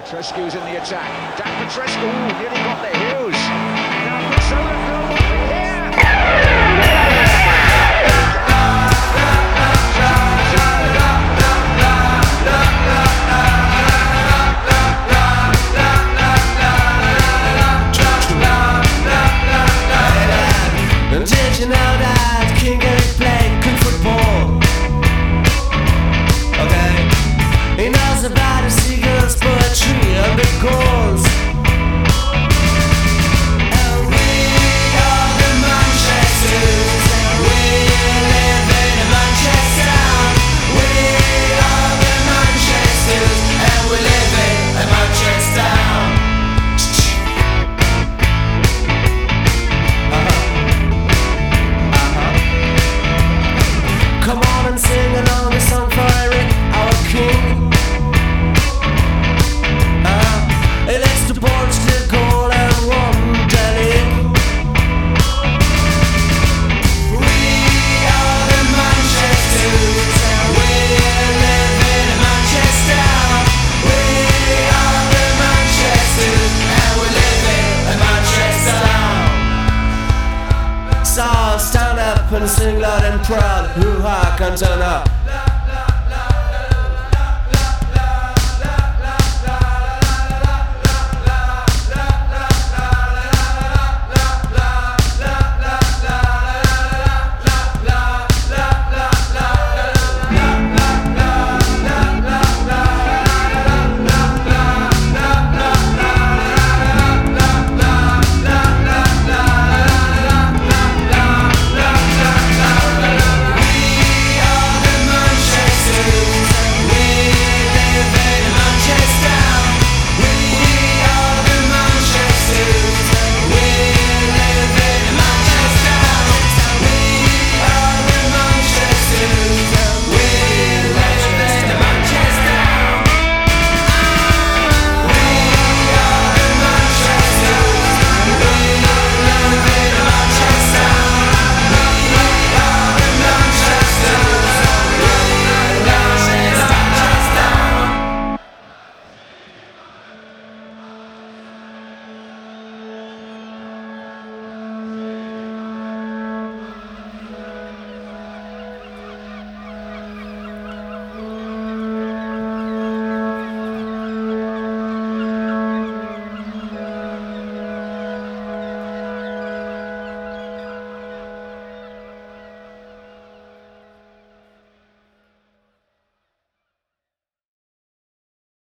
Petrescu's in the attack. Dan Petrescu nearly got the Hughes. Did you know that King of and sing loud and proud. Hoo ha, up?